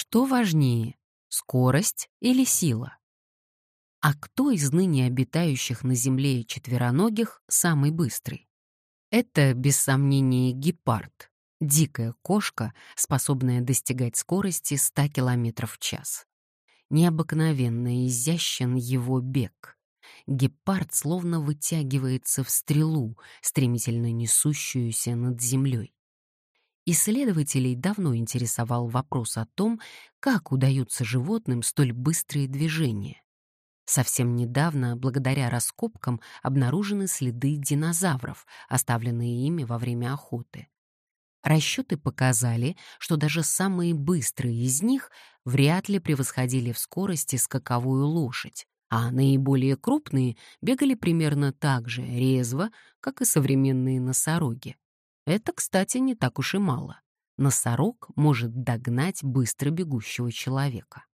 Что важнее, скорость или сила? А кто из ныне обитающих на Земле четвероногих самый быстрый? Это, без сомнения, гепард, дикая кошка, способная достигать скорости 100 км в час. Необыкновенно изящен его бег. Гепард словно вытягивается в стрелу, стремительно несущуюся над землей. Исследователей давно интересовал вопрос о том, как удаются животным столь быстрые движения. Совсем недавно, благодаря раскопкам, обнаружены следы динозавров, оставленные ими во время охоты. Расчеты показали, что даже самые быстрые из них вряд ли превосходили в скорости скаковую лошадь, а наиболее крупные бегали примерно так же резво, как и современные носороги. Это, кстати, не так уж и мало. Носорог может догнать быстро бегущего человека.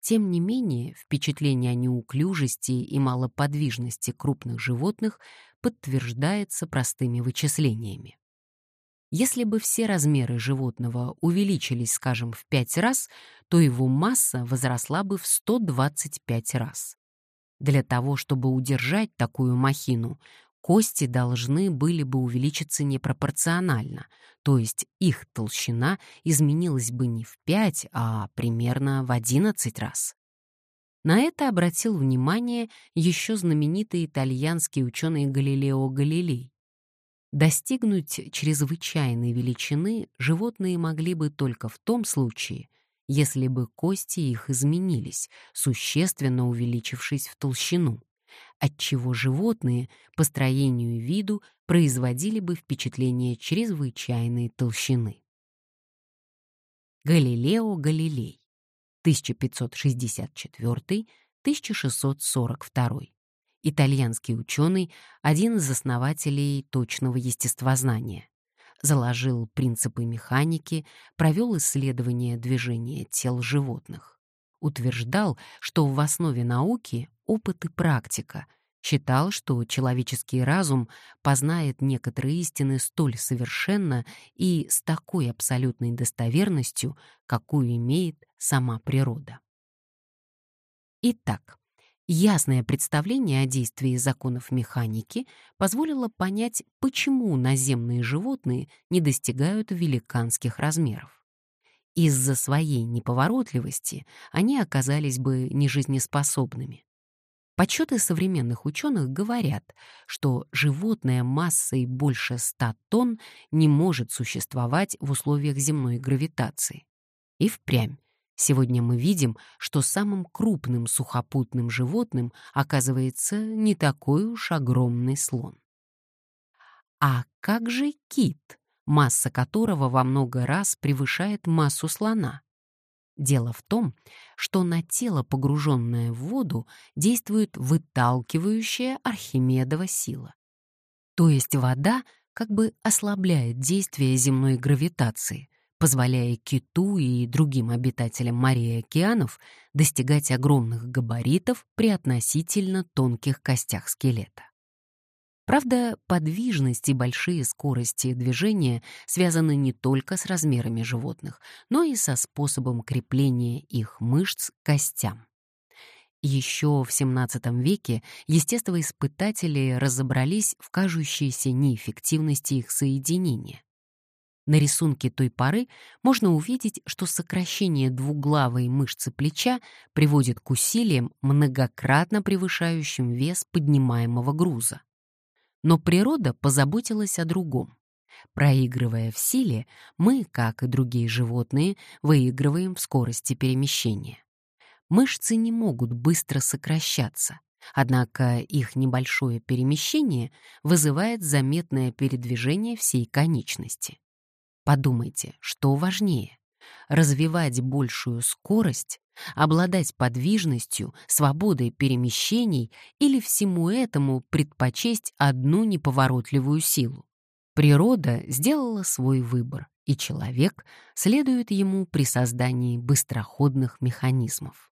Тем не менее, впечатление о неуклюжести и малоподвижности крупных животных подтверждается простыми вычислениями. Если бы все размеры животного увеличились, скажем, в 5 раз, то его масса возросла бы в 125 раз. Для того, чтобы удержать такую махину, кости должны были бы увеличиться непропорционально, то есть их толщина изменилась бы не в 5, а примерно в 11 раз. На это обратил внимание еще знаменитый итальянский ученый Галилео Галилей. Достигнуть чрезвычайной величины животные могли бы только в том случае, если бы кости их изменились, существенно увеличившись в толщину отчего животные по строению и виду производили бы впечатление чрезвычайной толщины. Галилео Галилей, 1564-1642, итальянский ученый, один из основателей точного естествознания. Заложил принципы механики, провел исследования движения тел животных. Утверждал, что в основе науки опыт и практика, считал, что человеческий разум познает некоторые истины столь совершенно и с такой абсолютной достоверностью, какую имеет сама природа. Итак, ясное представление о действии законов механики позволило понять, почему наземные животные не достигают великанских размеров. Из-за своей неповоротливости они оказались бы нежизнеспособными. Подсчеты современных ученых говорят, что животное массой больше 100 тонн не может существовать в условиях земной гравитации. И впрямь. Сегодня мы видим, что самым крупным сухопутным животным оказывается не такой уж огромный слон. А как же кит, масса которого во много раз превышает массу слона? Дело в том, что на тело, погруженное в воду, действует выталкивающая Архимедова сила. То есть вода как бы ослабляет действие земной гравитации, позволяя киту и другим обитателям морей и океанов достигать огромных габаритов при относительно тонких костях скелета. Правда, подвижность и большие скорости движения связаны не только с размерами животных, но и со способом крепления их мышц к костям. Еще в XVII веке естествоиспытатели разобрались в кажущейся неэффективности их соединения. На рисунке той поры можно увидеть, что сокращение двуглавой мышцы плеча приводит к усилиям, многократно превышающим вес поднимаемого груза. Но природа позаботилась о другом. Проигрывая в силе, мы, как и другие животные, выигрываем в скорости перемещения. Мышцы не могут быстро сокращаться, однако их небольшое перемещение вызывает заметное передвижение всей конечности. Подумайте, что важнее — развивать большую скорость обладать подвижностью, свободой перемещений или всему этому предпочесть одну неповоротливую силу. Природа сделала свой выбор, и человек следует ему при создании быстроходных механизмов.